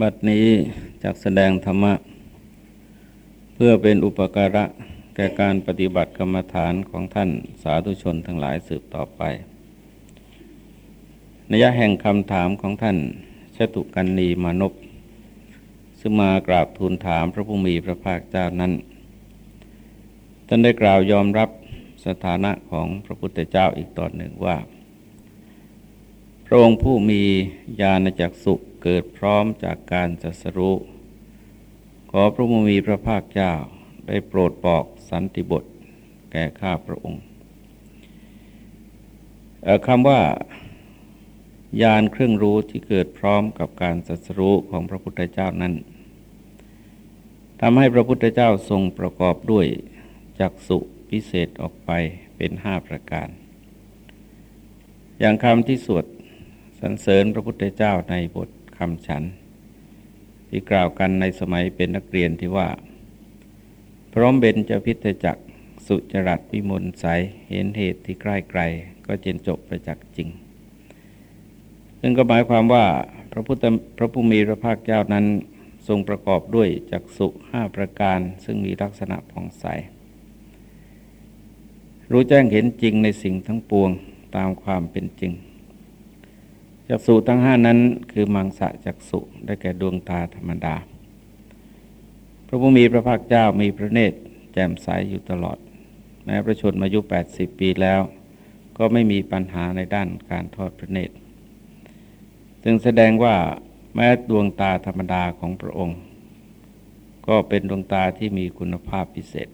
บัดนี้จากแสดงธรรมะ เพื่อเป็นอุปการะแก่การปฏิบัติกรรมฐานของท่านสาธุชนทั้งหลายสืบต่อไปนัยแห่งคำถามของท่านชตุกันนีมานพซึ่งมากราบทูลถามพระผู้มีพระภาคเจ้านั้น ท่านได้กล่าวยอมรับสถานะของพระพุทธเจ้าอีกตอนหนึ่งว่า พระองค์ผู้มีญาณจักสุข เกิดพร้อมจากการจัสรู้ขอพระผู้มีพระภาคเจ้าได้โปรดบอกสันติบทแก่ข้าพระองค์คำว่าญาณเครื่องรู้ที่เกิดพร้อมกับการสัสรู้ของพระพุทธเจ้านั้นทำให้พระพุทธเจ้าทรงประกอบด้วยจักสุพิเศษออกไปเป็นห้าประการ อย่างคำที่สวดสรรเสริญพระพุทธเจ้าในบท คำฉัน ที่กล่าวกันในสมัยเป็นนักเรียนที่ว่า พร้อมเบนจะพิทจักสุจรัตวิมลใสเห็นเหตุที่ใกล้ไกล ก็เจนจบประจักษ์จริง ซึ่งก็หมายความว่าพระพุทธพระผู้มีพระภาคเจ้านั้นทรงประกอบด้วยจักสุห้าประการ ซึ่งมีลักษณะผ่องใส รู้แจ้งเห็นจริงในสิ่งทั้งปวงตามความเป็นจริง จักสุทั้งห้านั้นคือมังสะจักสุได้แก่ดวงตาธรรมดา พระผู้มีพระภาคเจ้ามีพระเนตรแจ่มใสอยู่ตลอด แม้ประชนมายุ 80 ปีแล้ว ก็ไม่มีปัญหาในด้านการทอดพระเนตรจึงแสดงว่าแม้ดวงตาธรรมดาของพระองค์ ก็เป็นดวงตาที่มีคุณภาพพิเศษ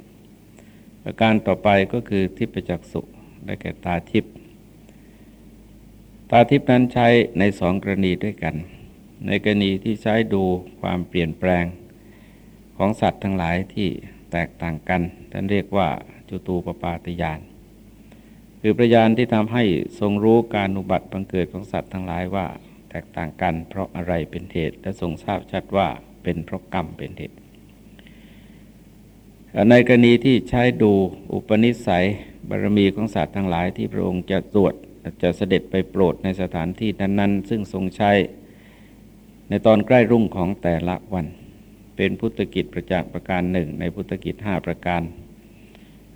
ประการต่อไปก็คือทิพจักสุได้แก่ตาทิพย์ ตาทิพนั้นใช้ในสองกรณีด้วยกัน ในกรณีที่ใช้ดูความเปลี่ยนแปลงของสัตว์ทั้งหลายที่แตกต่างกันท่านเรียกว่าจุตูปปาตยานคือประยานที่ทำให้ทรงรู้การอุบัติบังเกิดของสัตว์ทั้งหลายว่า แตกต่างกัน เพราะอะไรเป็นเหตุและทรงทราบชัดว่าเป็นเพราะกรรมเป็นเหตุในกรณีที่ใช้ดูอุปนิสัยบารมีของสัตว์ทั้งหลายที่พระองค์จะตรวจ จะเสด็จไปโปรดในสถานที่นั้น ๆ ซึ่งทรงใช้ในตอนใกล้รุ่งของแต่ละวัน เป็นพุทธกิจประจักษ์ประการหนึ่ง ในพุทธกิจห้าประการ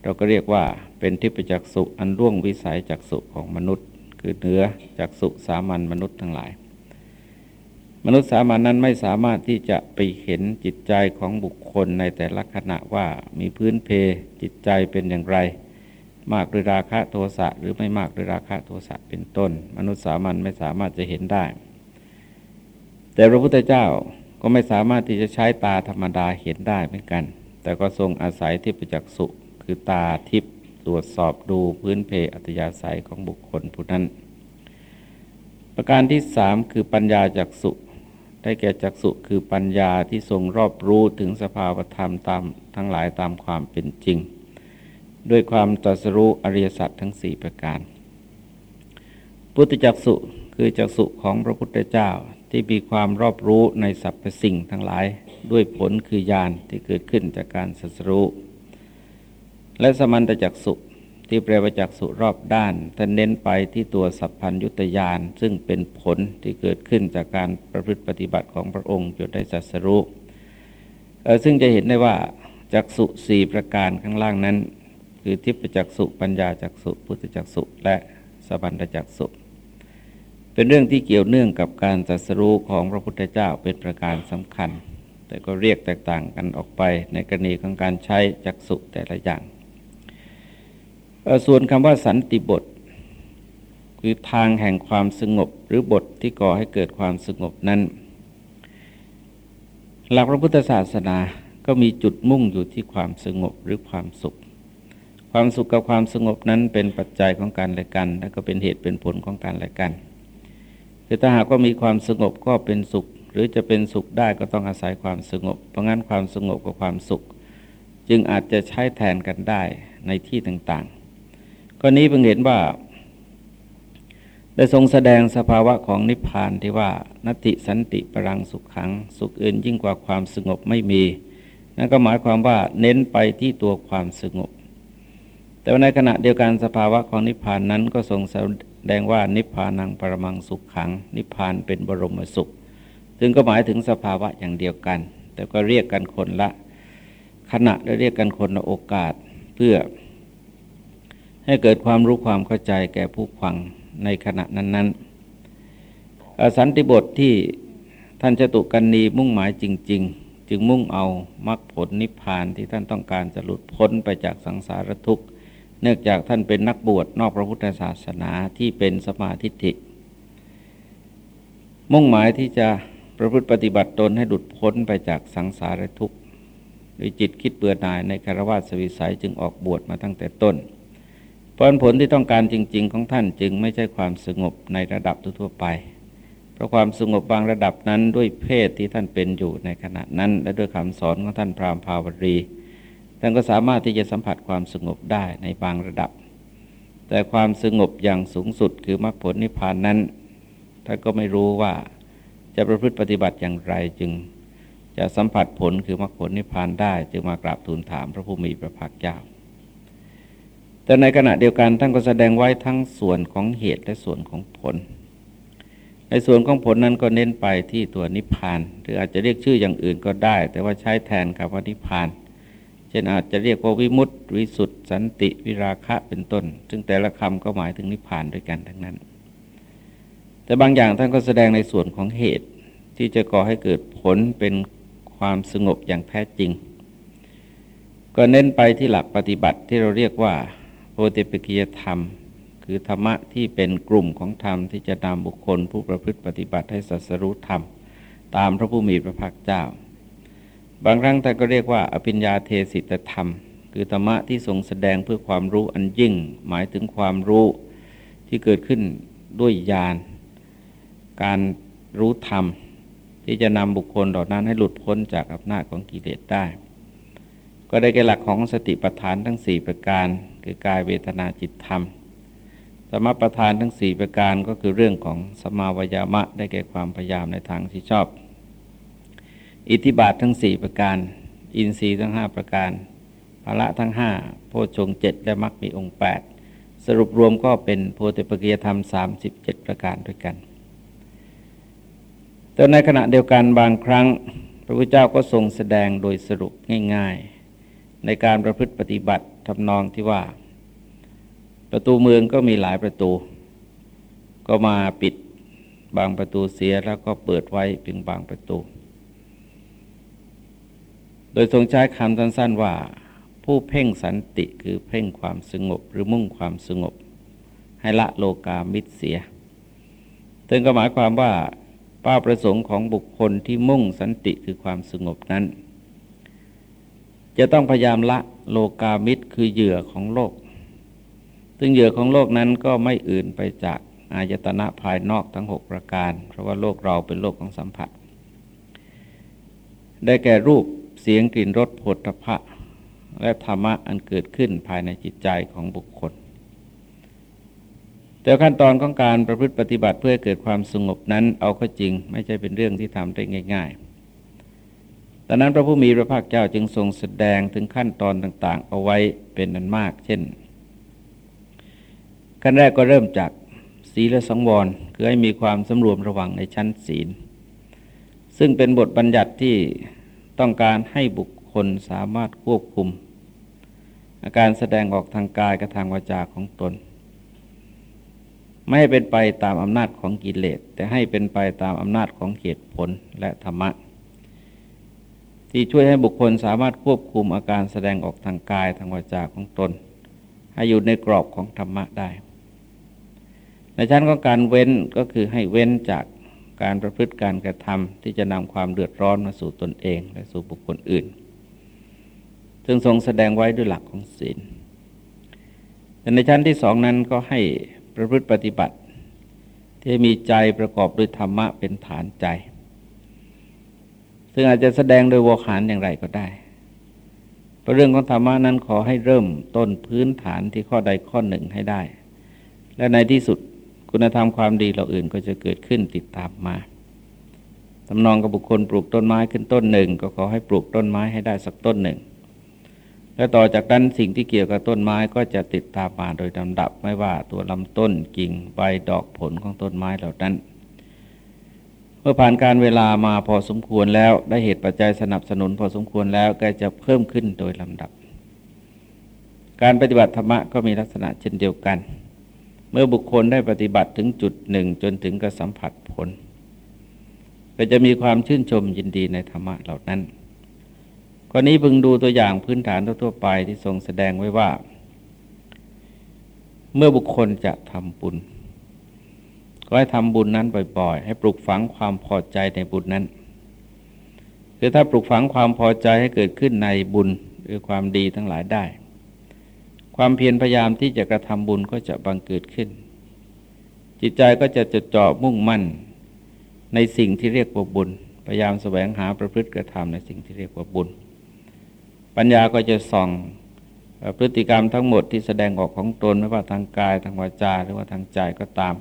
เราก็เรียกว่าเป็นทิพจักสุอันร่วงวิสัยจักสุของมนุษย์ คือเนื้อจักสุสามัญมนุษย์ทั้งหลาย มนุษย์สามัญนนั้นไม่สามารถที่จะไปเห็นจิตใจของบุคคลในแต่ละขณะว่ามีพื้นเพจิตใจเป็นอย่างไร มากด้วยราคะโทสะหรือไม่มากด้วยราคะโทสะเป็นต้น มนุษย์สามัญไม่สามารถจะเห็นได้ แต่พระพุทธเจ้าก็ไม่สามารถที่จะใช้ตาธรรมดาเห็นได้เหมือนกัน แต่ก็ทรงอาศัยที่ประจักษุคือตาทิพย์ตรวจสอบดูพื้นเพอัตยาศัยของบุคคลผู้นั้น ประการที่สามคือปัญญาจักสุได้แก่จักสุคือปัญญาที่ทรงรอบรู้ถึงสภาวธรรมตามทั้งหลายตามความเป็นจริง ด้วยความตรัสรู้อริยสัจทั้งสี่ประการ พุทธจักสุคือจักสุของพระพุทธเจ้าที่มีความรอบรู้ในสรรพสิ่งทั้งหลาย ด้วยผลคือญาณที่เกิดขึ้นจากการสัสรู้และสมันตจักสุที่แปลว่าจักสุรอบด้านท่านเน้นไปที่ตัวสัพพัญยุตยานซึ่งเป็นผลที่เกิดขึ้นจากการประพฤติปฏิบัติของพระองค์จนได้สัสรู้ซึ่งจะเห็นได้ว่าจักสุสี่ประการข้างล่างนั้น คือทิพจักสุปัญญาจักสุพุทธจักสุและสัพพัญจักสุเป็นเรื่องที่เกี่ยวเนื่องกับการสัสรู้ของพระพุทธเจ้าเป็นประการสำคัญ แต่ก็เรียกแตกต่างกันออกไปในกรณีของการใช้จักสุแต่ละอย่าง ส่วนคำว่าสันติบท คือทางแห่งความสงบหรือบทที่ก่อให้เกิดความสงบนั้น หลักพระพุทธศาสนาก็มีจุดมุ่งอยู่ที่ความสงบหรือความสุข ความสุขกับความสงบนั้นเป็นปัจจัยของการและกัน และก็เป็นเหตุเป็นผลของการและกันคือถ้าหากว่ามีความสงบก็เป็นสุข หรือจะเป็นสุขได้ก็ต้องอาศัยความสงบ เพราะงั้นความสงบกับความสุข จึงอาจจะใช้แทนกันได้ในที่ต่างๆข้อนี้เพิ่งเห็นว่า ได้ทรงแสดงสภาวะของนิพพานที่ว่านติสันติปรังสุขขัง สุขอื่นยิ่งกว่าความสงบไม่มี นั่นก็หมายความว่าเน้นไปที่ตัวความสงบ แต่ในขณะเดียวกันสภาวะของนิพพานนั้นก็ทรงแสดงว่านิพพานังปรมังสุขขัง นิพพานเป็นบรมสุข ซึ่งก็หมายถึงสภาวะอย่างเดียวกัน แต่ก็เรียกกันคนละ ขณะและเรียกกันคนละโอกาสเพื่อ ให้เกิดความรู้ความเข้าใจแก่ผู้ฟังในขณะนั้นๆสันติบทที่ท่านจตุกันนีมุ่งหมายจริง ๆ จึงมุ่งเอามรรคผลนิพพานที่ท่านต้องการจะหลุดพ้นไปจากสังสารทุกข์ เนื่องจากท่านเป็นนักบวชนอกพระพุทธศาสนาที่เป็นสมาธิิมุ่งหมายที่จะประพฤติปฏิบัติตนให้หลุดพ้นไปจากสังสารทุกข์โดยจิตคิดเบื่อหน่ายในคารวะสวิสัยจึงออกบวชมาตั้งแต่ต้นผลผลที่ต้องการจริง ๆ ของท่านจึงไม่ใช่ความสงบในระดับทั่วไป เพราะความสงบบางระดับนั้นด้วยเพศที่ท่านเป็นอยู่ในขณะนั้น และด้วยคำสอนของท่านพราหมณ์ภาวรี ท่านก็สามารถที่จะสัมผัสความสงบได้ในบางระดับ แต่ความสงบอย่างสูงสุดคือมรรคผลนิพพานนั้นท่านก็ไม่รู้ว่าจะประพฤติปฏิบัติอย่างไรจึงจะสัมผัสผลคือมรรคผลนิพพานได้จึงมากราบทูลถามพระผู้มีพระภาคเจ้า แต่ในขณะเดียวกันท่านก็แสดงไว้ทั้งส่วนของเหตุและส่วนของผล ในส่วนของผลนั้นก็เน้นไปที่ตัวนิพพาน หรืออาจจะเรียกชื่ออย่างอื่นก็ได้ แต่ว่าใช้แทนคำว่านิพพานเช่นอาจจะเรียกว่าวิมุตติวิสุทธิสันติวิราคะเป็นต้น ซึ่งแต่ละคำก็หมายถึงนิพพานด้วยกันทั้งนั้น แต่บางอย่างท่านก็แสดงในส่วนของเหตุที่จะก่อให้เกิดผลเป็นความสงบอย่างแท้จริง ก็เน้นไปที่หลักปฏิบัติที่เราเรียกว่าโพธิปัจจยธรรม คือธรรมะที่เป็นกลุ่มของธรรมที่จะนำบุคคลผู้ประพฤติปฏิบัติให้สัสรู้ธรรม ตามพระผู้มีพระภาคเจ้า บางครั้งท่านก็เรียกว่า อภิญญาเทศิตธรรม คือธรรมะที่ทรงแสดงเพื่อความรู้อันยิ่ง หมายถึงความรู้ที่เกิดขึ้นด้วยญาณการรู้ธรรม ที่จะนำบุคคลเหล่านั้นให้หลุดพ้นจากอำนาจของกิเลสได้ ก็ได้แก่หลักของสติปัฏฐานทั้ง 4 ประการ คือกายเวทนาจิตธรรมสมประธานทั้ง 4 ประการก็คือเรื่องของสมาวยามะได้แก่ความพยายามในทางที่ชอบ อิทธิบาททั้ง4ประการ อินทรีย์ทั้ง5ประการภละทั้ง5โพชงเจ็ดและมรรคมีองค์8สรุปรวมก็เป็นโพธิปัจจยธรรม37ประการด้วยกันแต่ในขณะเดียวกันบางครั้ง พระพุทธเจ้าก็ทรงแสดงโดยสรุปง่าย ๆ ในการประพฤติปฏิบัติทำนองที่ว่า ประตูเมืองก็มีหลายประตู ก็มาปิดบางประตูเสียแล้วก็เปิดไว้เพียงบางประตู โดยทรงใช้คำสั้นๆว่า ผู้เพ่งสันติคือเพ่งความสงบหรือมุ่งความสงบ ให้ละโลกามิตรเสียถึงก็หมายความว่าเป้าประสงค์ของบุคคลที่มุ่งสันติคือความสงบนั้น จะต้องพยายามละโลกามิตรคือเหยื่อของโลก ซึ่งเหยื่อของโลกนั้นก็ไม่อื่นไปจากอายตนะภายนอกทั้งหกประการ เพราะว่าโลกเราเป็นโลกของสัมผัส ได้แก่รูป เสียงกลิ่นรสผลพระและธรรมะอันเกิดขึ้นภายในจิตใจของบุคคล แต่ขั้นตอนของการประพฤติปฏิบัติเพื่อเกิดความสงบนั้นเอาก็จริง ไม่ใช่เป็นเรื่องที่ทำได้ง่ายๆดังนั้นพระผู้มีพระภาคเจ้าจึงทรงแสดงถึงขั้นตอนต่างๆ เอาไว้เป็นนันมาก เช่น ขั้นแรกก็เริ่มจากศีลสังวรคือให้มีความสำรวมระวังในชั้นศีล ซึ่งเป็นบทบัญญัติที่ ต้องการให้บุคคลสามารถควบคุม อาการแสดงออกทางกายกับทางวาจาของตน ไม่ให้เป็นไปตามอำนาจของกิเลสแต่ให้เป็นไปตามอำนาจของเหตุผลและธรรมะ ที่ช่วยให้บุคคลสามารถควบคุมอาการแสดงออกทางกายทางวาจาของตน ให้อยู่ในกรอบของธรรมะได้ในชั้นของการเว้นก็คือให้เว้นจาก การประพฤติการกระทำที่จะนำความเดือดร้อนมาสู่ตนเอง และสู่บุคคลอื่น ซึ่งทรงแสดงไว้ด้วยหลักของศีลแต่ในชั้นที่สองนั้นก็ให้ประพฤติปฏิบัติ ที่มีใจประกอบด้วยธรรมะเป็นฐานใจ ซึ่งอาจจะแสดงโดยวหารอย่างไรก็ได้ประเรื่องของธรรมะนั้นขอให้เริ่มต้นพื้นฐานที่ข้อใดข้อหนึ่งให้ได้ และในที่สุด คุณธรรมความดีเราอื่นก็จะเกิดขึ้นติดตามมาทำนองกับบุคคลปลูกต้นไม้ขึ้นต้นหนึ่ง ก็ขอให้ปลูกต้นไม้ให้ได้สักต้นหนึ่ง และต่อจากนั้นสิ่งที่เกี่ยวกับต้นไม้ก็จะติดตามมาโดยลำดับไม่ว่าตัวลำต้นกิ่งใบดอกผลของต้นไม้เหล่านั้นเมื่อผ่านการเวลามาพอสมควรแล้วได้เหตุปัจจัยสนับสนุนพอสมควรแล้วก็จะเพิ่มขึ้นโดยลำดับ การปฏิบัติธรรมะก็มีลักษณะเช่นเดียวกัน เมื่อบุคคลได้ปฏิบัติถึงจุดหนึ่งจนถึงกระสัมผัสผล ก็จะมีความชื่นชมยินดีในธรรมะเหล่านั้นกรณีพึงดูตัวอย่างพื้นฐานทั่วไปที่ทรงแสดงไว้ว่า เมื่อบุคคลจะทำบุญ ก็ให้ทำบุญนั้นบ่อยๆ ให้ปลุกฝังความพอใจในบุญนั้น คือถ้าปลุกฝังความพอใจให้เกิดขึ้นในบุญหรือความดีทั้งหลายได้ ความเพียรพยายามที่จะกระทำบุญก็จะบังเกิดขึ้น จิตใจก็จะจดจ่อมุ่งมั่นในสิ่งที่เรียกว่าบุญ พยายามแสวงหาประพฤติกระทำในสิ่งที่เรียกว่าบุญ ปัญญาก็จะส่องพฤติกรรมทั้งหมดที่แสดงออกของตนไม่ว่าทางกายทางวาจาหรือว่าทางใจก็ตาม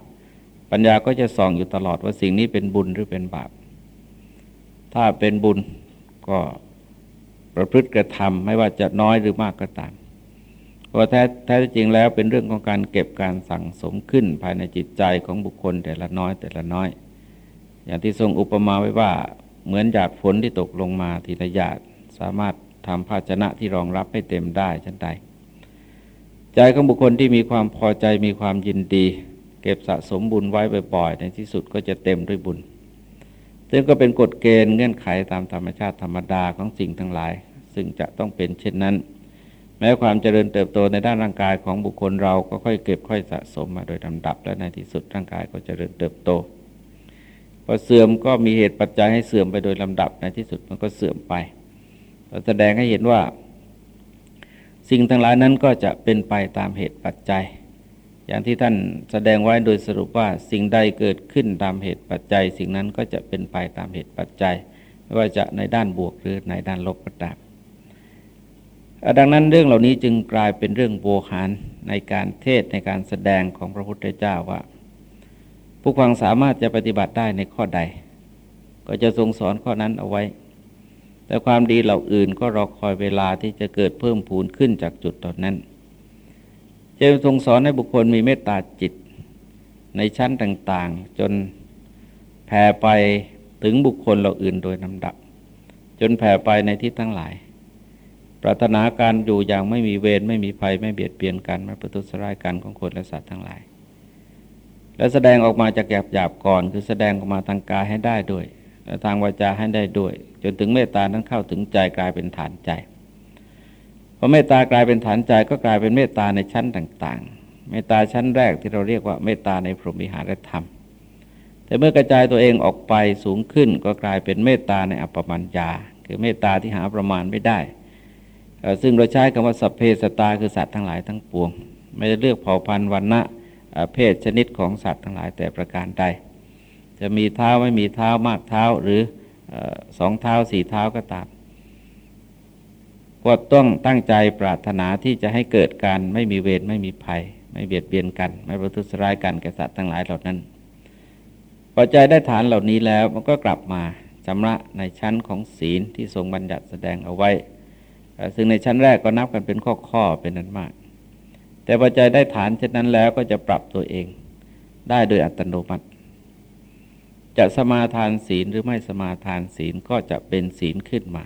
ปัญญาก็จะส่องอยู่ตลอดว่าสิ่งนี้เป็นบุญหรือเป็นบาป ถ้าเป็นบุญก็ประพฤติกระทำไม่ว่าจะน้อยหรือมากก็ตาม เพราะแท้แท้จริงแล้วเป็นเรื่องของการเก็บการสั่งสมขึ้นภายในจิตใจของบุคคลแต่ละน้อยแต่ละน้อย อย่างที่ทรงอุปมาไว้ว่าเหมือนหยาดฝนที่ตกลงมาทีละหยาดสามารถทำภาชนะที่รองรับให้เต็มได้ชันใด ใจของบุคคลที่มีความพอใจมีความยินดี เก็บสะสมบุญไว้บ่อยๆในที่สุดก็จะเต็มด้วยบุญซึ่งก็เป็นกฎเกณฑ์เงื่อนไขตามธรรมชาติธรรมดาของสิ่งทั้งหลาย ซึ่งจะต้องเป็นเช่นนั้น แม้ความเจริญเติบโตในด้านร่างกายของบุคคลเราก็ค่อยเก็บค่อยสะสมมาโดยลำดับและในที่สุดร่างกายก็เจริญเติบโตพอเสื่อมก็มีเหตุปัจจัยให้เสื่อมไปโดยลำดับในที่สุดมันก็เสื่อมไปแสดงให้เห็นว่า สิ่งทั้งหลายนั้นก็จะเป็นไปตามเหตุปัจจัย อย่างที่ท่านแสดงไว้โดยสรุปว่าสิ่งใดเกิดขึ้นตามเหตุปัจจัย สิ่งนั้นก็จะเป็นไปตามเหตุปัจจัยไม่ว่าจะในด้านบวกหรือในด้านลบก็ตาม ดังนั้นเรื่องเหล่านี้จึงกลายเป็นเรื่องโบหารในการเทศในการแสดงของพระพุทธเจ้าว่า ผู้ฟังสามารถจะปฏิบัติได้ในข้อใด ก็จะทรงสอนข้อนั้นเอาไว้ แต่ความดีเหล่าอื่นก็รอคอยเวลาที่จะเกิดเพิ่มพูนขึ้นจากจุดตอนนั้นจะทรงสอนให้บุคคลมีเมตตาจิตในชั้นต่าง ๆ จนแผ่ไปถึงบุคคลเราอื่นโดยลำดับ จนแผ่ไปในที่ทั้งหลาย ปรารถนาการอยู่อย่างไม่มีเวรไม่มีภัยไม่เบียดเบียนกันไม่ประทุษร้ายกันของคนและสัตว์ทั้งหลาย และแสดงออกมาจากหยาบหยาบก่อน คือแสดงออกมาทางกายให้ได้ด้วยและทางวาจาให้ได้ด้วย จนถึงเมตตานั้นเข้าถึงใจกลายเป็นฐานใจพอเมตตากลายเป็นฐานใจก็กลายเป็นเมตตาในชั้นต่างๆ เมตตาชั้นแรกที่เราเรียกว่าเมตตาในพรหมิหารธรรมแต่เมื่อกระจายตัวเองออกไปสูงขึ้นก็กลายเป็นเมตตาในอัปปมัญญาคือเมตตาที่หาประมาณไม่ได้ ซึ่งเราใช้คำว่าสัพเพสตาคือสัตว์ทั้งหลายทั้งปวง ไม่ได้เลือกเผ่าพันธุ์วันณะเพศชนิดของสัตว์ทั้งหลายแต่ประการใด จะมีเท้าไม่มีเท้ามากเท้าหรือสองเท้าสี่เท้าก็ตามก็ต้องตั้งใจปรารถนาที่จะให้เกิดการไม่มีเวรไม่มีภัย ไม่เบียดเบียนกัน ไม่ประทุษร้ายกันแก่สัตว์ทั้งหลายเหล่านั้นพอใจได้ฐานเหล่านี้แล้วมันก็กลับมาชำระในชั้นของศีลที่ทรงบัญญัติแสดงเอาไว้ ซึ่งในชั้นแรกก็นับกันเป็นข้อๆเป็นนั้นมาก แต่พอใจได้ฐานเช่นนั้นแล้วก็จะปรับตัวเอง ได้โดยอัตโนมัติ จะสมาทานศีลหรือไม่สมาทานศีลก็จะเป็นศีลขึ้นมา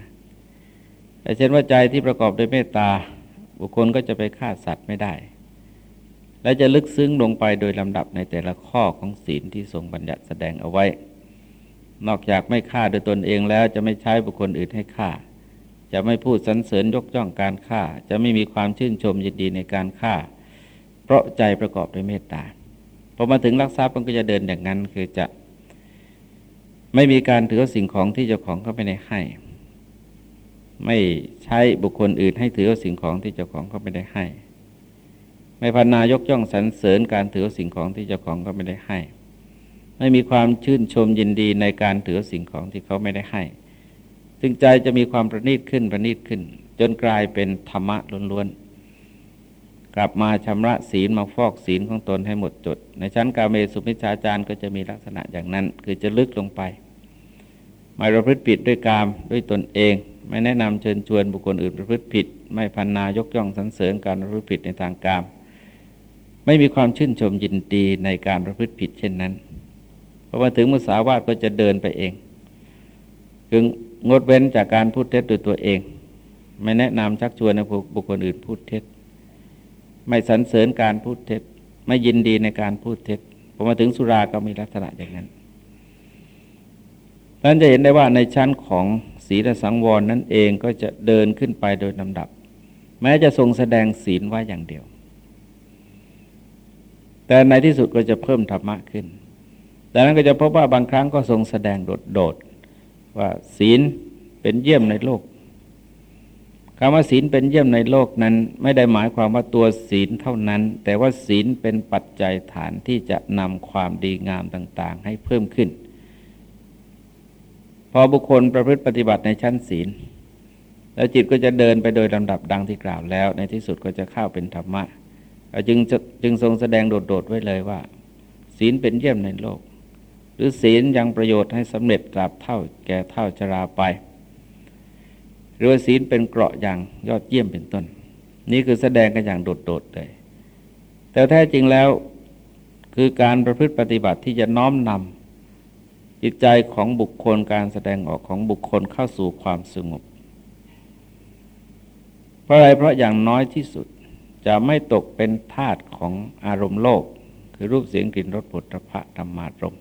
แต่เช่นว่าใจที่ประกอบด้วยเมตตาบุคคลก็จะไปฆ่าสัตว์ไม่ได้ และจะลึกซึ้งลงไปโดยลำดับในแต่ละข้อของศีลที่ทรงบัญญัติแสดงเอาไว้ นอกจากไม่ฆ่าโดยตนเองแล้วจะไม่ใช้บุคคลอื่นให้ฆ่า จะไม่พูดสรรเสริญยกย่องการฆ่า จะไม่มีความชื่นชมยินดีในการฆ่า เพราะใจประกอบด้วยเมตตาพอมาถึงรักทรัพย์มันก็จะเดินอย่างนั้นคือจะ ไม่มีการถือสิ่งของที่เจ้าของเขาไม่ได้ให้ ไม่ใช้บุคคลอื่นให้ถือสิ่งของที่เจ้าของเขาไม่ได้ให้ ไม่พันนายกย่องสรรเสริญการถือสิ่งของที่เจ้าของก็ไม่ได้ให้ ไม่มีความชื่นชมยินดีในการถือสิ่งของที่เขาไม่ได้ให้ ซึ่งใจจะมีความประณีตขึ้นประณีตขึ้น จนกลายเป็นธรรมะล้วนๆ กลับมาชำระศีลมาฟอกศีลของตนให้หมดจด ในชั้นกาเมสุมิชฌาจารย์ก็จะมีลักษณะอย่างนั้น คือจะลึกลงไป ไม่ประพฤติผิดด้วยกามด้วยตนเอง ไม่แนะนำเชิญชวนบุคคลอื่นประพฤติผิด ไม่พันนายกย่องสรรเสริญการประพฤติผิดในทางการไม่มีความชื่นชมยินดีในการประพฤติผิดเช่นนั้นพอมาถึงมุสาวาทก็จะเดินไปเองคือ งดเว้นจากการพูดเท็จด้วยตัวเอง ไม่แนะนำชักชวนให้บุคคลอื่นพูดเท็จ ไม่สรรเสริญการพูดเท็จ ไม่ยินดีในการพูดเท็จพอมาถึงสุราก็มีลักษณะอย่างนั้นท่านจะเห็นได้ว่าในชั้นของศีลสังวรนั่นเองก็จะเดินขึ้นไปโดยลำดับ แม้จะทรงแสดงศีลไว้อย่างเดียว แต่ในที่สุดก็จะเพิ่มธรรมะขึ้น แต่นั้นก็จะพบว่าบางครั้งก็ทรงแสดงโดด ว่าศีลเป็นเยี่ยมในโลกคำว่าศีลเป็นเยี่ยมในโลกนั้น ไม่ได้หมายความว่าตัวศีลเท่านั้น แต่ว่าศีลเป็นปัจจัยฐานที่จะนำความดีงามต่าง ๆ ให้เพิ่มขึ้น พอบุคคลประพฤติปฏิบัติในชั้นศีล แล้วจิตก็จะเดินไปโดยลำดับดังที่กล่าวแล้ว ในที่สุดก็จะเข้าเป็นธรรมะจึงจึงทรงแสดงโดดๆไว้เลยว่า ศีลเป็นเยี่ยมในโลก หรือศีลยังประโยชน์ให้สำเร็จตราบเท่าแก่เท่าชราไป หรือว่าศีลเป็นเกราะอย่างยอดเยี่ยมเป็นต้น นี่คือแสดงกันอย่างโดดๆเลย แต่แท้จริงแล้วคือการประพฤติปฏิบัติที่จะน้อมนำจิตใจของบุคคลการแสดงออกของบุคคลเข้าสู่ความสงบ เพราะอะไรเพราะอย่างน้อยที่สุดจะไม่ตกเป็นทาตของอารมณ์โลก คือรูปเสียงกลิ่นรสผลพระธรรมารม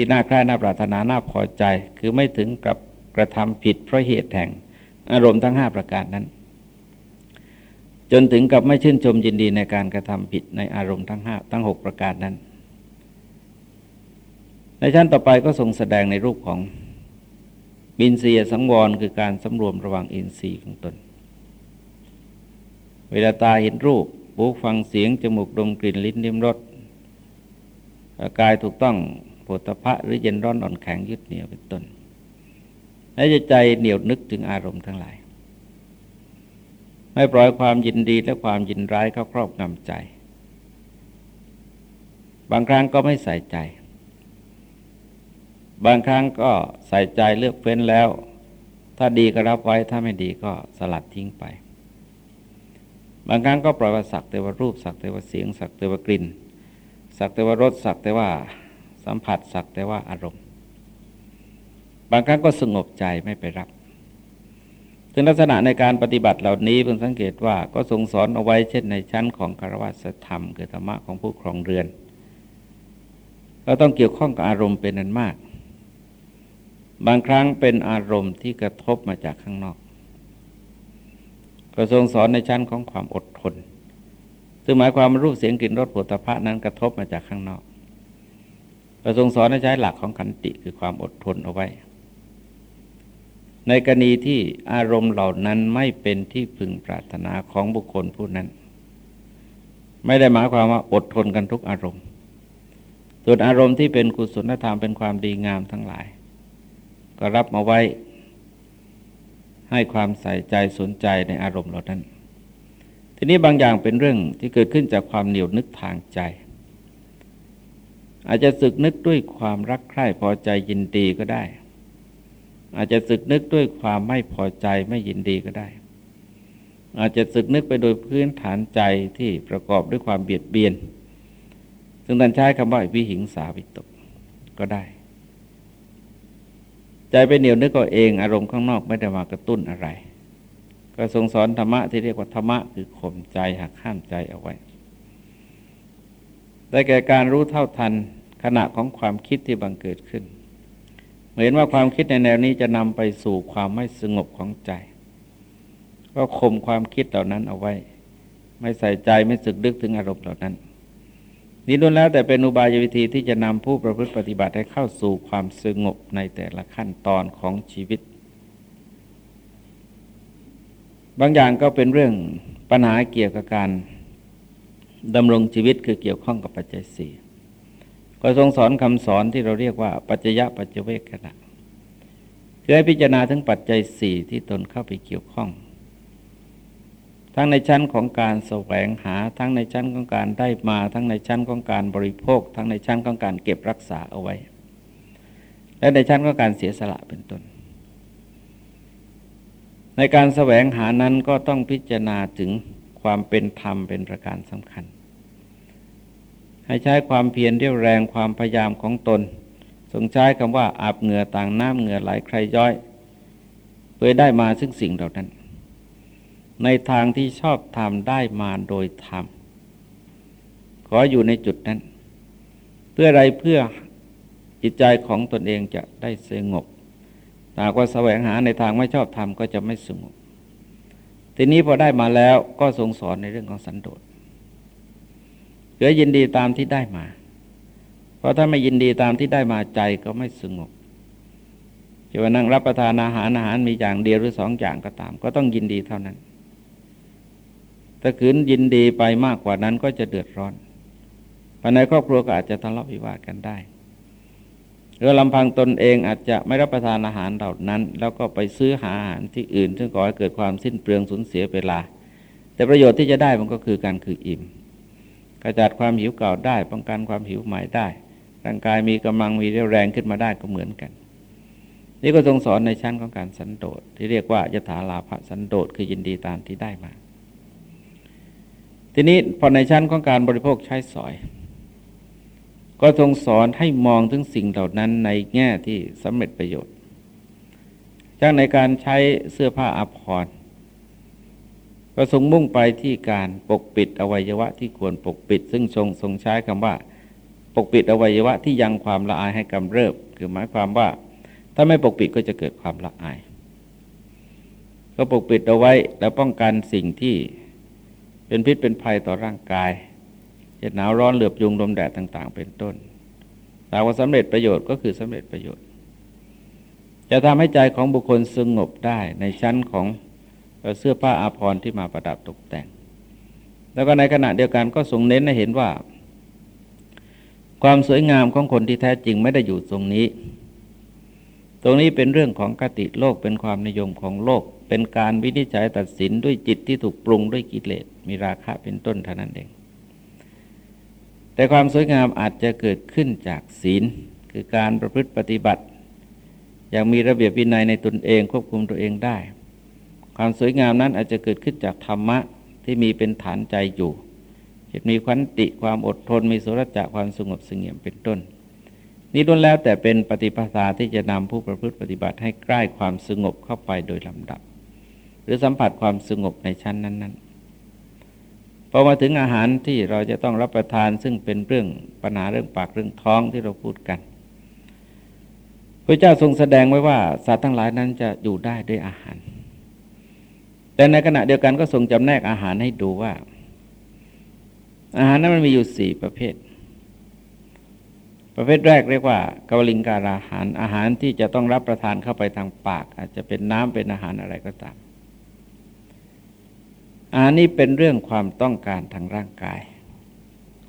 ที่น่าใคร่น่าปรารถนาน่าพอใจ คือไม่ถึงกับกระทำผิดเพราะเหตุแห่ง อารมณ์ทั้งห้าประการนั้น จนถึงกับไม่ชื่นชมยินดีในการกระทำผิดในอารมณ์ทั้งห้าทั้งหกประการนั้น ในชั้นต่อไปก็ทรงแสดงในรูปของบินเสียสังวรคือการสำรวมระวังอินทรีย์ของตน เวลาตาเห็นรูปหูฟังเสียงจมูกดมกลิ่นลิ้นลิ้มรสกายถูกต้อง โผฏฐะหรือเย็นร้อนอ่อนแข็งยึดเหนี่ยวเป็นต้นและจะใจเหนียวนึกถึงอารมณ์ทั้งหลาย ไม่ปล่อยความยินดีและความยินร้ายเข้าครอบงำใจ บางครั้งก็ไม่ใส่ใจ บางครั้งก็ใส่ใจเลือกเฟ้นแล้ว ถ้าดีก็รับไว้ถ้าไม่ดีก็สลัดทิ้งไป บางครั้งก็ปล่อยว่าสักแต่ว่ารูปสักแต่ว่าเสียงสักแต่ว่ากลิ่นสักแต่ว่ารสสักแต่ว่า สัมผัสสักแต่ว่าอารมณ์ บางครั้งก็สงบใจไม่ไปรับถึงลักษณะในการปฏิบัติเหล่านี้เพิ่งสังเกตว่าก็ทรงสอนเอาไว้เช่นในชั้นของคารวะธรรมคือธรรมะของผู้ครองเรือน เราต้องเกี่ยวข้องกับอารมณ์เป็นนันมาก บางครั้งเป็นอารมณ์ที่กระทบมาจากข้างนอกก็ทรงสอนในชั้นของความอดทนซึ่งหมายความรูปเสียงกลิ่นรสผลิตภัณฑ์นั้นกระทบมาจากข้างนอก ก็ทรงสอนในใช้หลักของขันติคือความอดทนเอาไว้ ในกรณีที่อารมณ์เหล่านั้นไม่เป็นที่พึงปรารถนาของบุคคลผู้นั้น ไม่ได้หมายความว่าอดทนกันทุกอารมณ์ ส่วนอารมณ์ที่เป็นกุศลธรรมเป็นความดีงามทั้งหลาย ก็รับมาไว้ให้ความใส่ใจสนใจในอารมณ์เหล่านั้น ทีนี้บางอย่างเป็นเรื่องที่เกิดขึ้นจากความเหนียวนึกทางใจ อาจจะสึกนึกด้วยความรักใคร่พอใจยินดีก็ได้ อาจจะสึกนึกด้วยความไม่พอใจไม่ยินดีก็ได้ อาจจะสึกนึกไปโดยพื้นฐานใจที่ประกอบด้วยความเบียดเบียน ซึ่งท่านใช้คำว่าวิหิงสาวิตกก็ได้ ใจไปเหนียวนึกก็เอง อารมณ์ข้างนอกไม่ได้มากระตุ้นอะไร ก็ทรงสอนธรรมะที่เรียกว่าธรรมะคือข่มใจหักห้ามใจเอาไว้ ได้แก่การรู้เท่าทันขณะของความคิดที่บังเกิดขึ้น เห็นว่าความคิดในแนวนี้จะนำไปสู่ความไม่สงบของใจ ก็ข่มความคิดเหล่านั้นเอาไว้ ไม่ใส่ใจไม่สึกดึกถึงอารมณ์เหล่านั้น นี่ล้วนแล้วแต่เป็นอุบายวิธีที่จะนำผู้ประพฤติปฏิบัติให้เข้าสู่ความสงบในแต่ละขั้นตอนของชีวิต บางอย่างก็เป็นเรื่องปัญหาเกี่ยวกับการ ดำรงชีวิตคือเกี่ยวข้องกับปัจจัยสี่ก็ทรงสอนคำสอนที่เราเรียกว่า ปัจจยะปัจเจเวกขณะคือให้พิจารณาถึงปัจจัยสี่ที่ตนเข้าไปเกี่ยวข้อง ทั้งในชั้นของการแสวงหา ทั้งในชั้นของการได้มา ทั้งในชั้นของการบริโภค ทั้งในชั้นของการเก็บรักษาเอาไว้ และในชั้นของการเสียสละเป็นต้นในการแสวงหานั้นก็ต้องพิจารณาถึง ความเป็นธรรมเป็นประการสำคัญ ให้ใช้ความเพียรเรียวแรงความพยายามของตนทรงใช้คำว่าอาบเหงื่อต่างน้ำเหงื่อไหลใครย้อย เพื่อได้มาซึ่งสิ่งเหล่านั้น ในทางที่ชอบทำได้มาโดยธรรมขออยู่ในจุดนั้น เพื่ออะไรเพื่อจิตใจของตนเองจะได้สงบหากว่าแสวงหาในทางไม่ชอบทำก็จะไม่สงบ ทีนี้พอได้มาแล้วก็ทรงสอนในเรื่องของสันโดษเหลือยินดีตามที่ได้มา เพราะถ้าไม่ยินดีตามที่ได้มาใจก็ไม่สงบจะว่านั่งรับประทานอาหารอาหารมีอย่างเดียวหรือสองอย่างก็ตาม ก็ต้องยินดีเท่านั้น ถ้าขืนยินดีไปมากกว่านั้นก็จะเดือดร้อนภายในครอบครัวก็อาจจะทะเลาะวิวาทกันได้ หรือลำพังตนเองอาจจะไม่รับประทานอาหารเหล่านั้น แล้วก็ไปซื้อหาอาหารที่อื่น ซึ่งก่อให้เกิดความสิ้นเปลืองสูญเสียเวลา แต่ประโยชน์ที่จะได้มันก็คือการคืออิ่มกระจัดความหิวเก่าได้ ป้องกันความหิวใหม่ได้ ร่างกายมีกำลังมีเรี่ยวแรงขึ้นมาได้ก็เหมือนกัน นี่ก็ทรงสอนในชั้นของการสันโดษที่เรียกว่ายถาลาภสันโดษคือยินดีตามที่ได้มา ทีนี้พอในชั้นของการบริโภคใช้สอย ก็ทรงสอนให้มองถึงสิ่งเหล่านั้นในแง่ที่สำเร็จประโยชน์จากในการใช้เสื้อผ้าอาภรณ์ก็ทรงมุ่งไปที่การปกปิดอวัยวะที่ควรปกปิด ซึ่งทรงทรงใช้คำว่า ปกปิดอวัยวะที่ยังความละอายให้กำเริบ คือหมายความว่า ถ้าไม่ปกปิดก็จะเกิดความละอาย ก็ปกปิดเอาไว้แล้วป้องกันสิ่งที่เป็นพิษเป็นภัยต่อร่างกาย จะหนาวร้อนเหลือบยุงลมแดดต่าง ๆ เป็นต้นถาว่าสำเร็จประโยชน์ก็คือสำเร็จประโยชน์ จะทำให้ใจของบุคคลสงบได้ในชั้นของเสื้อผ้าอาภรณ์ที่มาประดับตกแต่ง แล้วก็ในขณะเดียวกันก็ทรงเน้นให้เห็นว่า ความสวยงามของคนที่แท้จริงไม่ได้อยู่ตรงนี้ ตรงนี้เป็นเรื่องของกติโลกเป็นความนิยมของโลก เป็นการวินิจฉัยตัดสินด้วยจิตที่ถูกปรุงด้วยกิเลสมีราคะเป็นต้นเท่านั้นเอง แต่ความสวยงามอาจจะเกิดขึ้นจากศีล คือการประพฤติปฏิบัติ อย่างมีระเบียบวินัยในตนเองควบคุมตัวเองได้ ความสวยงามนั้นอาจจะเกิดขึ้นจากธรรมะที่มีเป็นฐานใจอยู่จะมีขันติความอดทนมีสุรจะความสงบสงเงียมเป็นต้น นี้ล้วนแล้วแต่เป็นปฏิปทาที่จะนำผู้ประพฤติปฏิบัติให้ใกล้ความสงบเข้าไปโดยลำดับ หรือสัมผัสความสงบในชั้นนั้น ๆ พอมาถึงอาหารที่เราจะต้องรับประทานซึ่งเป็นเรื่องปัญหาเรื่องปากเรื่องท้องที่เราพูดกันพระเจ้าทรงแสดงไว้ว่าสัตว์ทั้งหลายนั้นจะอยู่ได้ด้วยอาหาร แต่ในขณะเดียวกันก็ทรงจำแนกอาหารให้ดูว่า อาหารนั้นมันมีอยู่สี่ประเภท ประเภทแรกเรียกว่ากาลิงการอาหารอาหารที่จะต้องรับประทานเข้าไปทางปาก อาจจะเป็นน้ำเป็นอาหารอะไรก็ตาม อันนี้เป็นเรื่องความต้องการทางร่างกาย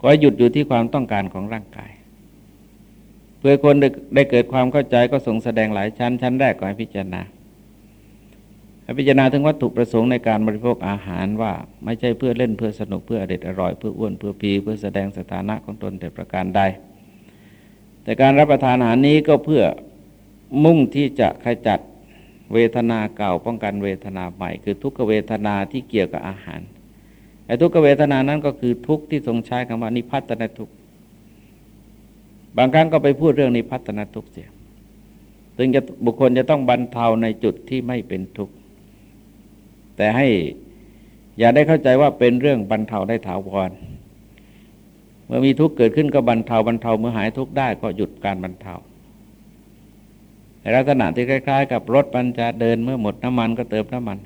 ก็หยุดอยู่ที่ความต้องการของร่างกาย เพื่อคนได้เกิดความเข้าใจก็ส่งแสดงหลายชั้น ชั้นแรกก็ให้พิจารณาให้พิจารณาถึงวัตถุประสงค์ในการบริโภคอาหารว่าไม่ใช่เพื่อเล่นเพื่อสนุกเพื่ออเด็ดอร่อยเพื่ออ้วนเพื่อพีเพื่อแสดงสถานะของตนแต่ประการใด แต่การรับประทานอาหารนี้ก็เพื่อมุ่งที่จะขจัด เวทนาเก่าป้องกันเวทนาใหม่ คือทุกขเวทนาที่เกี่ยวกับอาหารไอ้ทุกขเวทนานั้นก็คือทุกที่ทรงใช้คำว่านิพัตนาทุกบางครั้งก็ไปพูดเรื่องนิพัตนาทุกเสียถึงจะบุคคลจะต้องบรรเทาในจุดที่ไม่เป็นทุกข์แต่ให้อย่าได้เข้าใจว่าเป็นเรื่องบรรเทาได้ถาวรเมื่อมีทุกข์เกิดขึ้นก็บรรเทาบรรเทาเมื่อหายทุกข์ได้ก็หยุดการบรรเทา ลักษณะที่คล้าย ๆ กับรถมันจะเดินเมื่อหมดน้ำมันก็เติมน้ำมัน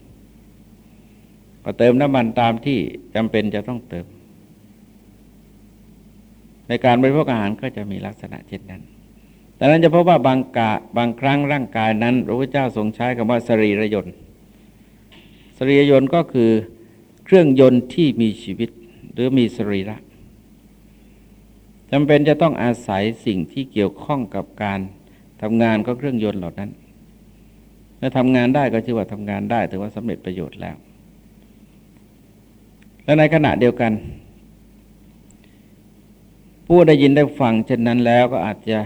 ก็เติมน้ำมันตามที่จำเป็นจะต้องเติม ในการบริโภคอาหารก็จะมีลักษณะเช่นนั้นแต่นั้นจะพบว่าบางกะบางครั้งร่างกายนั้นพระพุทธเจ้าทรงใช้คำว่าสรีระยนต์สรีระยนต์ก็คือเครื่องยนต์ที่มีชีวิตหรือมีสรีระจำเป็นจะต้องอาศัยสิ่งที่เกี่ยวข้องกับการ ทำงานก็เครื่องยนต์เหล่านั้นเมื่อทำงานได้ก็ชื่อว่าทำงานได้ถือว่าสำเร็จประโยชน์แล้ว และในขณะเดียวกัน ผู้ได้ยินได้ฟังเช่นนั้นแล้วก็อาจจะ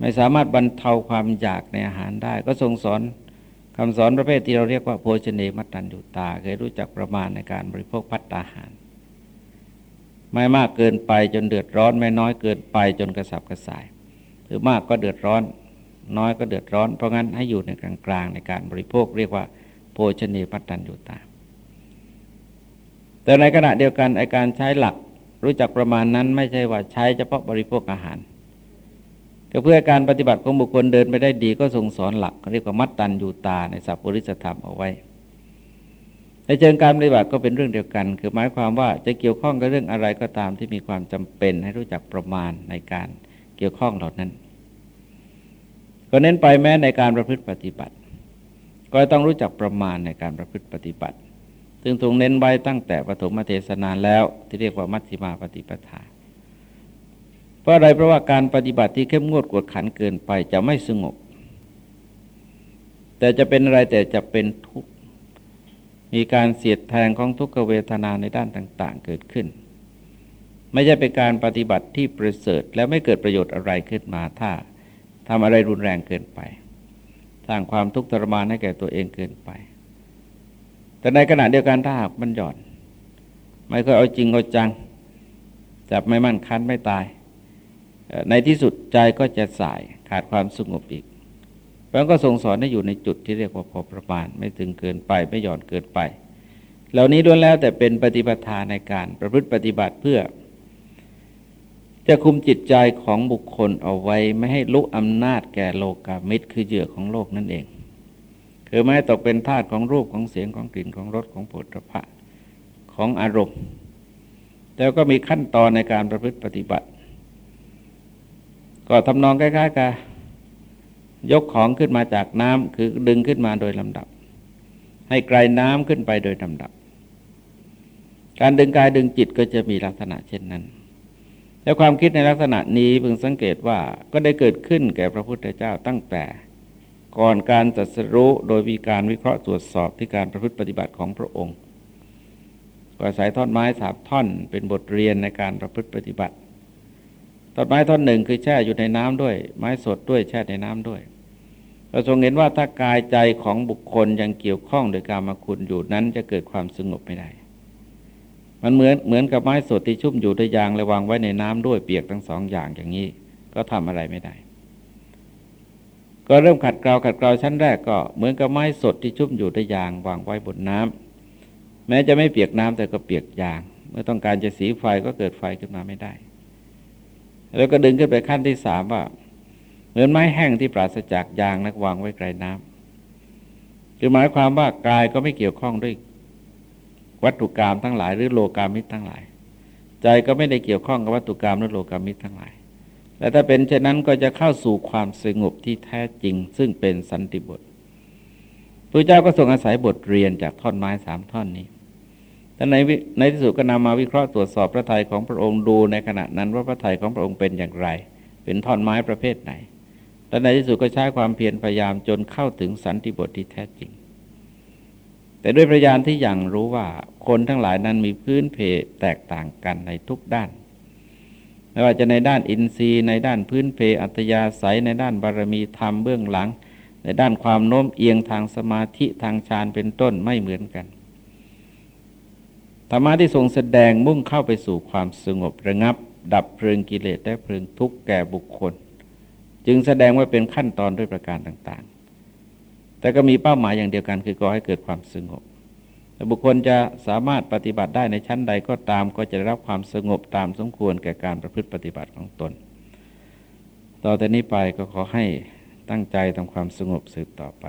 ไม่สามารถบรรเทาความอยากในอาหารได้ ก็ทรงสอนคำสอนประเภทที่เราเรียกว่าโภชเนมัตตัญญูตาเคยรู้จักประมาณในการบริโภคพัตตาหาร ไม่มากเกินไปจนเดือดร้อนไม่น้อยเกินไปจนกระสับกระส่าย หรือมากก็เดือดร้อน น้อยก็เดือดร้อน เพราะงั้นให้อยู่ในกลางๆ ในการบริโภคเรียกว่า โภชเนปัตตัญญูตา แต่ในขณะเดียวกันไอการใช้หลักรู้จักประมาณนั้นไม่ใช่ว่าใช้เฉพาะบริโภคอาหาร ก็เพื่อการปฏิบัติของบุคคลเดินไปได้ดีก็ทรงสอนหลักเรียกว่ามัตตัญญูตาในสัพพุริสธรรมเอาไว้ในเชิงการปฏิบัติก็เป็นเรื่องเดียวกัน คือหมายความว่าจะเกี่ยวข้องกับเรื่องอะไรก็ตามที่มีความจำเป็นให้รู้จักประมาณในการ เกี่ยวข้องเหล่านั้น ก็เน้นไปแม้ในการประพฤติปฏิบัติ ก็ต้องรู้จักประมาณในการประพฤติปฏิบัติ ซึ่งทรงเน้นไว้ตั้งแต่ปฐมเทศนาแล้วที่เรียกว่ามัชฌิมาปฏิปทา เพราะอะไรเพราะว่าการปฏิบัติที่เข้มงวดกวดขันเกินไปจะไม่สงบ แต่จะเป็นอะไรแต่จะเป็นทุกข์มีการเสียดแทงของทุกขเวทนาในด้านต่าง ๆ เกิดขึ้น ไม่ใช่เป็นการปฏิบัติที่ประเสริฐ และไม่เกิดประโยชน์อะไรขึ้นมาถ้าทำอะไรรุนแรงเกินไป สร้างความทุกข์ทรมานให้แก่ตัวเองเกินไป แต่ในขณะเดียวกันถ้าหากมันหย่อน ไม่เคยเอาจริงเอาจังจับไม่มั่นคันไม่ตาย ในที่สุดใจก็จะสายขาดความสงบอีกพระก็ทรงสอนให้อยู่ในจุดที่เรียกว่าพอประมาณ ไม่ถึงเกินไปไม่หย่อนเกินไป เหล่านี้ล้วนแล้วแต่เป็นปฏิปทาในการประพฤติปฏิบัติเพื่อ จะคุมจิตใจของบุคคลเอาไว้ไม่ให้ลุกอำนาจแก่โลกามิตรคือเหยื่อของโลกนั่นเอง คือไม่ให้ตกเป็นทาสของรูปของเสียงของกลิ่นของรสของผลพระของอารมณ์แต่ก็มีขั้นตอนในการประพฤติปฏิบัติ ก็ทำนองคล้ายๆกับยกของขึ้นมาจากน้ำคือดึงขึ้นมาโดยลำดับ ให้ไกลน้ำขึ้นไปโดยลำดับ การดึงกายดึงจิตก็จะมีลักษณะเช่นนั้น และความคิดในลักษณะนี้เพิ่งสังเกตว่าก็ได้เกิดขึ้นแก่พระพุทธเจ้าตั้งแต่ ก่อนการตรัสรู้โดยมีการวิเคราะห์ตรวจสอบที่การประพฤติปฏิบัติของพระองค์ก็สายท่อนไม้สามท่อนเป็นบทเรียนในการประพฤติปฏิบัติต้นไม้ต้นหนึ่งคือแช่อยู่ในน้ำด้วย ไม้สดด้วยแช่ในน้ำด้วยเราทรงเห็นว่าถ้ากายใจของบุคคลยังเกี่ยวข้องโดยการมาคุณอยู่นั้นจะเกิดความสงบไม่ได้ มันเหมือนเหมือนกับไม้สดที่ชุ่มอยู่ด้วยยางและวางไว้ในน้ำด้วยเปียกทั้งสองอย่างอย่างนี้ ก็ทำอะไรไม่ได้ ก็เริ่มขัดเกลาขัดเกลาชั้นแรกก็เหมือนกับไม้สดที่ชุ่มอยู่ด้วยยางวางไว้บนน้ำแม้จะไม่เปียกน้ำแต่ก็เปียกยาง เมื่อต้องการจะสีไฟก็เกิดไฟขึ้นมาไม่ได้ แล้วก็ดึงขึ้นไปขั้นที่สามว่า เหมือนไม้แห้งที่ปราศจากยางนักวางไว้ไกลน้ำคือหมายความว่ากายก็ไม่เกี่ยวข้องด้วย วัตถุกรรมทั้งหลาย หรือโลกามิตรทั้งหลาย ใจก็ไม่ได้เกี่ยวข้องกับวัตถุกรรมหรือโลกามิตรทั้งหลาย และถ้าเป็นเช่นนั้นก็จะเข้าสู่ความสงบที่แท้จริง ซึ่งเป็นสันติบทพระเจ้าก็ทรงอาศัยบทเรียนจากท่อนไม้สามท่อนนี้แต่ในในที่สุดก็นำมาวิเคราะห์ตรวจสอบพระทัยของพระองค์ดูในขณะนั้นว่าพระทัยของพระองค์เป็นอย่างไร เป็นท่อนไม้ประเภทไหน และในที่สุดก็ใช้ความเพียรพยายามจนเข้าถึงสันติบทที่แท้จริง แต่ด้วยประยานที่อย่างรู้ว่าคนทั้งหลายนั้นมีพื้นเพแตกต่างกันในทุกด้าน ไม่ว่าจะในด้านอินทรีย์ ในด้านพื้นเพอัตยาศัยในด้านบารมีธรรมเบื้องหลัง ในด้านความโน้มเอียงทางสมาธิทางฌานเป็นต้นไม่เหมือนกันธรรมะที่ทรงแสดงมุ่งเข้าไปสู่ความสงบระงับ ดับเพลิงกิเลสและเพลิงทุกข์แก่บุคคล จึงแสดงว่าเป็นขั้นตอนด้วยประการต่างๆ แต่ก็มีเป้าหมายอย่างเดียวกันคือก่อให้เกิดความสงบแต่บุคคลจะสามารถปฏิบัติได้ในชั้นใดก็ตามก็จะได้รับความสงบตามสมควรแก่การประพฤติปฏิบัติของตน ต่อแต่นี้ไปก็ขอให้ตั้งใจทำความสงบสืบต่อไป